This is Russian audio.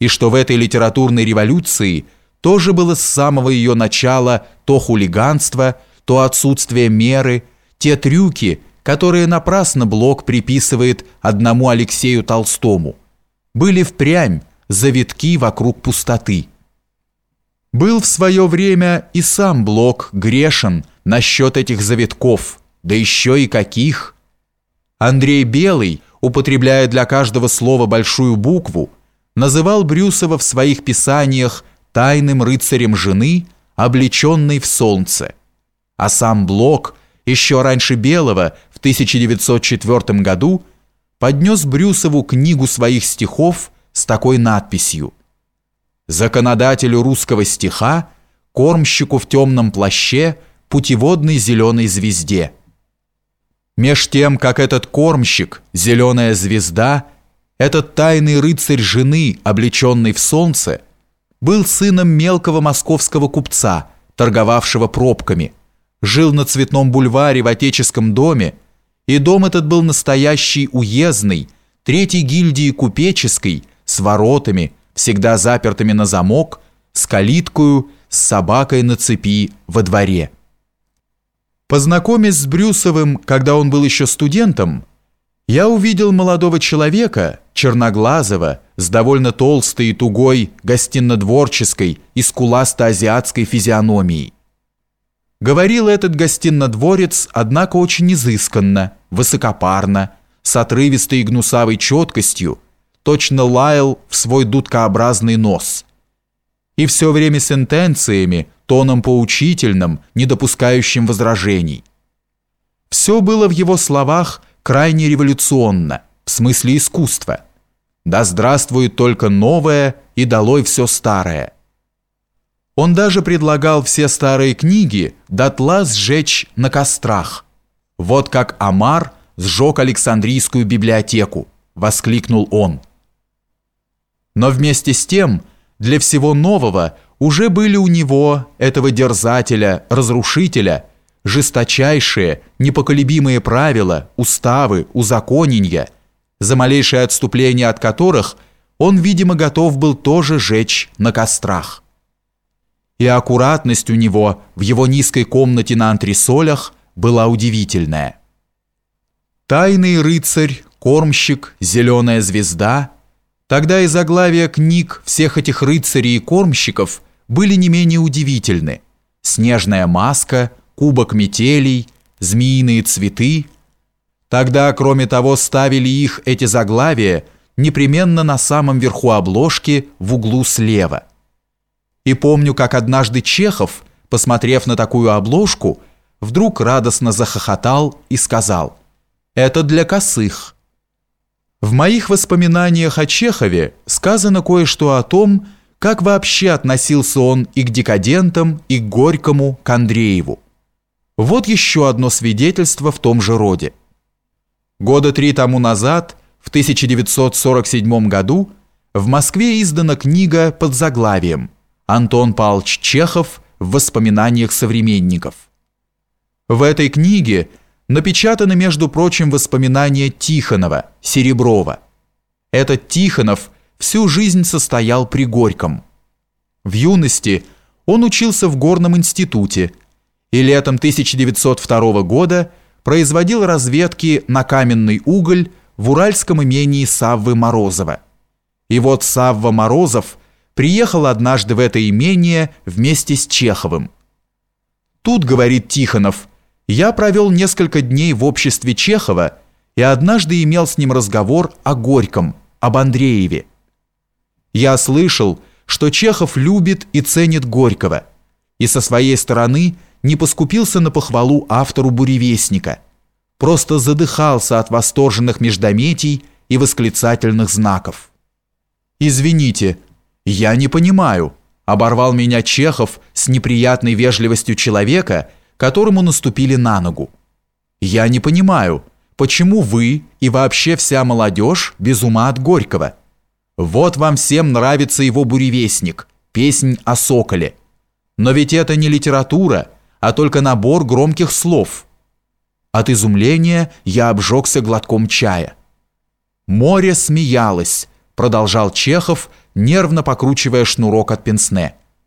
и что в этой литературной революции тоже было с самого ее начала то хулиганство, то отсутствие меры, те трюки, которые напрасно Блок приписывает одному Алексею Толстому, были впрямь завитки вокруг пустоты. Был в свое время и сам Блок грешен насчет этих завитков, да еще и каких. Андрей Белый, употребляя для каждого слова большую букву, называл Брюсова в своих писаниях тайным рыцарем жены, облеченной в солнце. А сам Блок еще раньше Белого в 1904 году поднес Брюсову книгу своих стихов с такой надписью «Законодателю русского стиха, кормщику в темном плаще, путеводной зеленой звезде». Меж тем, как этот кормщик, зеленая звезда – этот тайный рыцарь жены, облеченный в солнце, был сыном мелкого московского купца, торговавшего пробками, жил на Цветном бульваре в отеческом доме, и дом этот был настоящий уездный, третьей гильдии купеческой, с воротами, всегда запертыми на замок, с калиткою, с собакой на цепи во дворе. Познакомясь с Брюсовым, когда он был еще студентом, я увидел молодого человека, черноглазого, с довольно толстой и тугой гостиннодворческой и скуласто-азиатской физиономией. Говорил этот гостиннодворец, однако очень изысканно, высокопарно, с отрывистой и гнусавой четкостью, точно лаял в свой дудкообразный нос. И все время сентенциями, тоном поучительным, не допускающим возражений. Все было в его словах крайне революционно, в смысле искусства. Да здравствует только новое и долой все старое. Он даже предлагал все старые книги дотла сжечь на кострах. Вот как Амар сжег Александрийскую библиотеку, воскликнул он. Но вместе с тем, для всего нового уже были у него, этого дерзателя, разрушителя, жесточайшие, непоколебимые правила, уставы, узаконения, за малейшее отступление от которых он, видимо, готов был тоже жечь на кострах. И аккуратность у него в его низкой комнате на антресолях была удивительная. «Тайный рыцарь», «Кормщик», «Зеленая звезда» Тогда и заглавия книг всех этих рыцарей и кормщиков были не менее удивительны. «Снежная маска», кубок метелей, змеиные цветы. Тогда, кроме того, ставили их эти заглавия непременно на самом верху обложки в углу слева. И помню, как однажды Чехов, посмотрев на такую обложку, вдруг радостно захохотал и сказал «Это для косых». В моих воспоминаниях о Чехове сказано кое-что о том, как вообще относился он и к декадентам, и к Горькому, к Андрееву. Вот еще одно свидетельство в том же роде. Года три тому назад, в 1947 году, в Москве издана книга под заглавием «Антон Павлович Чехов в воспоминаниях современников». В этой книге напечатаны, между прочим, воспоминания Тихонова, Сереброва. Этот Тихонов всю жизнь состоял при Горьком. В юности он учился в Горном институте – и летом 1902 года производил разведки на каменный уголь в уральском имении Саввы Морозова. И вот Савва Морозов приехал однажды в это имение вместе с Чеховым. Тут, говорит Тихонов, я провел несколько дней в обществе Чехова и однажды имел с ним разговор о Горьком, об Андрееве. Я слышал, что Чехов любит и ценит Горького, и со своей стороны – не поскупился на похвалу автору «Буревестника», просто задыхался от восторженных междометий и восклицательных знаков. «Извините, я не понимаю», – оборвал меня Чехов с неприятной вежливостью человека, которому наступили на ногу. «Я не понимаю, почему вы и вообще вся молодежь без ума от Горького? Вот вам всем нравится его «Буревестник», песнь о соколе. Но ведь это не литература – а только набор громких слов. От изумления я обжегся глотком чая. Море смеялось, продолжал Чехов, нервно покручивая шнурок от пенсне.